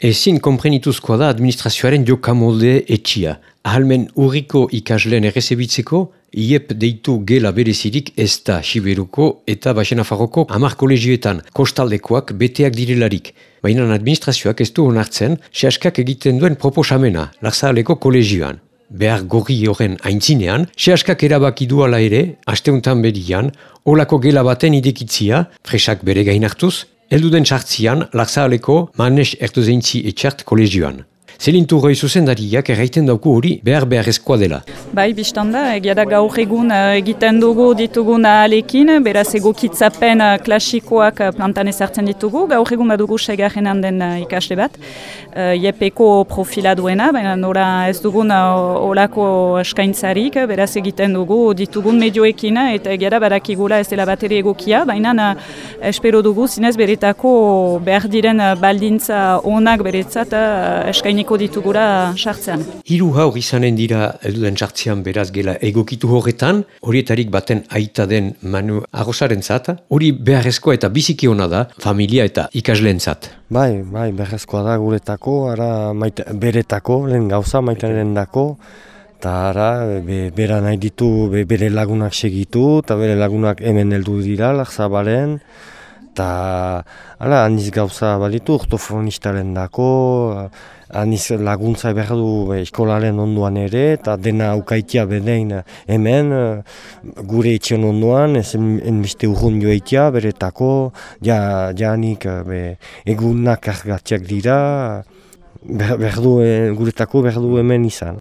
Ezin komprenituzkoa da administrazioaren jokamolde etxia. Ahalmen urriko ikasleen errezebitzeko, IEP deitu gela berezirik ez da Siberuko eta Baxenafarroko amar kolegioetan kostaldekoak beteak direlarik. Baina administrazioak ez du honartzen, sehaskak egiten duen proposamena, larzaleko kolegioan. Behar gorri horren aintzinean, sehaskak erabaki duala ere, asteuntan bedian, olako gela baten idekitzia, fresak bere gain hartuz, Elduden txartzian, Larzaaleko manes ertuzeintzi etxart kolegioan. Zelintu roi zuzendariak erraiten dauku hori behar behar dela. Bai, biztan da, egia da gaur egun eh, egiten dugu ditugun alekin, beraz egokitzapen eh, klasikoak eh, plantan ezartzen ditugu, gaur egun badugu segarren handen ikasle bat, iepeko profila duena, baina nora ez dugun olako eskaintzarik, beraz egiten dugu ditugun medioekin, eta egia da barakigula ez dela bateri egokia, baina espero dugu zinez beretako behar diren baldintza onak beretzat eskainiko ditugura sartzean. Hiru haur izanen dira elduden sartzean beraz gela egokitu horretan, horietarik baten aita den manu arrosaren zat, hori beharrezkoa eta biziki hona da familia eta ikasleen zat. Bai, bai, beharrezkoa da guretako, ara maite, beretako, lehen gauza maitaren dako, eta ara, be, bera nahi ditu be, bere lagunak segitu, eta bere lagunak hemen heldu dira, lakzabaren, eta ala, aniz gauza balitu, ortofonistaren dako, aniz laguntza behar du eskolaren onduan ere, eta dena aukaitia bedein hemen, gure etxion onduan, ez enbiste urrun joaitia, beretako, ja, ja nik be, egunak argatziak dira, behar du, guretako behar du hemen izan.